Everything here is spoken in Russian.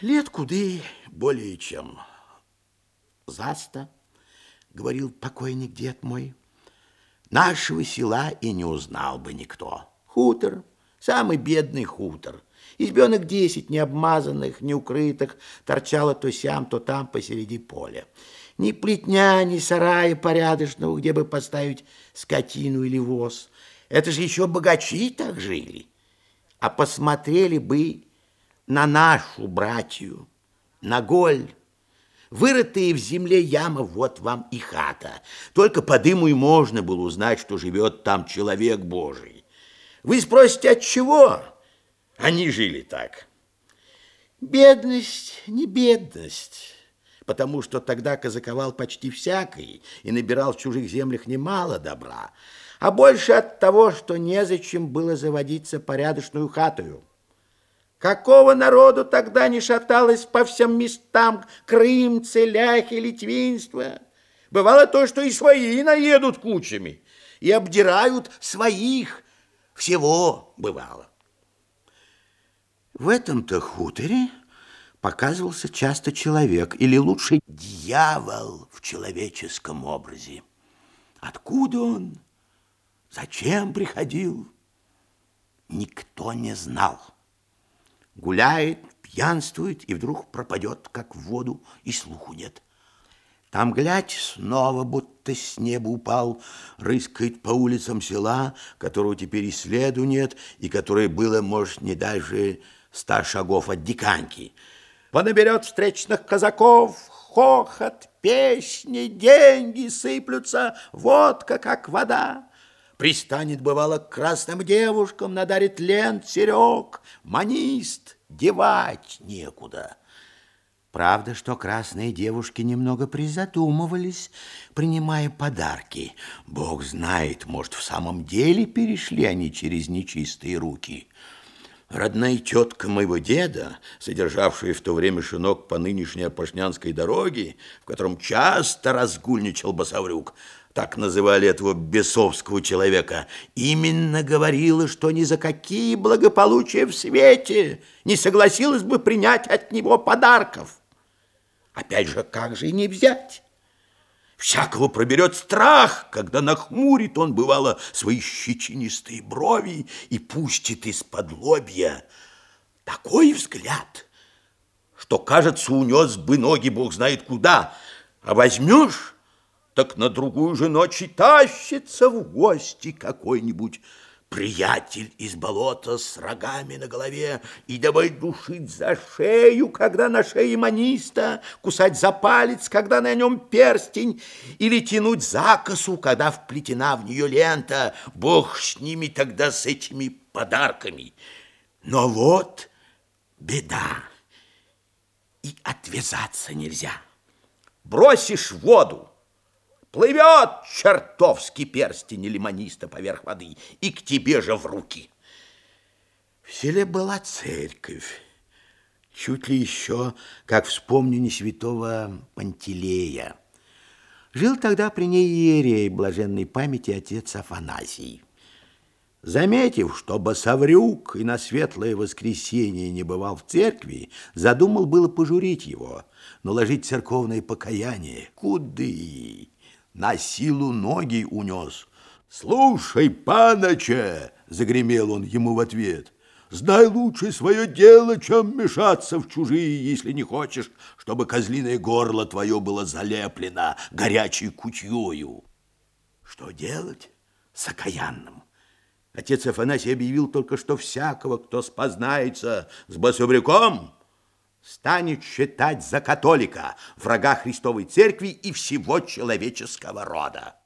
Лет куды более чем заста, говорил покойник дед мой. Нашего села и не узнал бы никто. Хутор, самый бедный хутор. Избенок десять, не обмазанных, не укрытых, торчало то сям, то там посреди поля. Ни плетня, ни сарая порядочного, где бы поставить скотину или воз. Это же еще богачи так жили. А посмотрели бы на нашу братью, на голь, Вырытые в земле яма, вот вам и хата. Только по дыму и можно было узнать, что живет там человек Божий. Вы спросите, от чего? Они жили так. Бедность, не бедность, потому что тогда казаковал почти всякий и набирал в чужих землях немало добра, а больше от того, что незачем было заводиться порядочную хатою. Какого народу тогда не шаталось по всем местам Крым, Целяхи, Литвинство? Бывало то, что и свои наедут кучами и обдирают своих. Всего бывало. В этом-то хуторе показывался часто человек, или лучше дьявол в человеческом образе. Откуда он? Зачем приходил? Никто не знал гуляет, пьянствует и вдруг пропадет, как в воду, и слуху нет. Там, глядь, снова будто с неба упал, рыскает по улицам села, которого теперь и следу нет, и которое было, может, не даже ста шагов от диканьки. Понаберет встречных казаков, хохот, песни, деньги сыплются, водка, как вода. Пристанет, бывало, к красным девушкам, надарит лент, серег, манист, девать некуда. Правда, что красные девушки немного призадумывались, принимая подарки. Бог знает, может, в самом деле перешли они через нечистые руки. Родная тетка моего деда, содержавшая в то время шинок по нынешней Опошнянской дороге, в котором часто разгульничал Басаврюк, так называли этого бесовского человека, именно говорила, что ни за какие благополучия в свете не согласилась бы принять от него подарков. Опять же, как же и не взять? Всякого проберет страх, когда нахмурит он, бывало, свои щечинистые брови и пустит из-под лобья такой взгляд, что, кажется, унес бы ноги бог знает куда, а возьмешь так на другую же ночь и тащится в гости какой-нибудь приятель из болота с рогами на голове и давай душить за шею, когда на шее маниста, кусать за палец, когда на нем перстень, или тянуть за косу, когда вплетена в нее лента. Бог с ними тогда, с этими подарками. Но вот беда, и отвязаться нельзя. Бросишь в воду, Плывет чертовский перстень лимониста поверх воды и к тебе же в руки. В селе была церковь. Чуть ли еще, как вспомню, не святого Пантелея. Жил тогда при ней иерей блаженной памяти отец Афанасий. Заметив, что Басаврюк и на светлое воскресенье не бывал в церкви, задумал было пожурить его, наложить церковное покаяние. Куды? На силу ноги унес. «Слушай, паноче!» — загремел он ему в ответ. «Знай лучше свое дело, чем мешаться в чужие, если не хочешь, чтобы козлиное горло твое было залеплено горячей кутьёю». Что делать с окаянным? Отец Афанасий объявил только, что всякого, кто спознается с басубряком, станет считать за католика, врага Христовой Церкви и всего человеческого рода.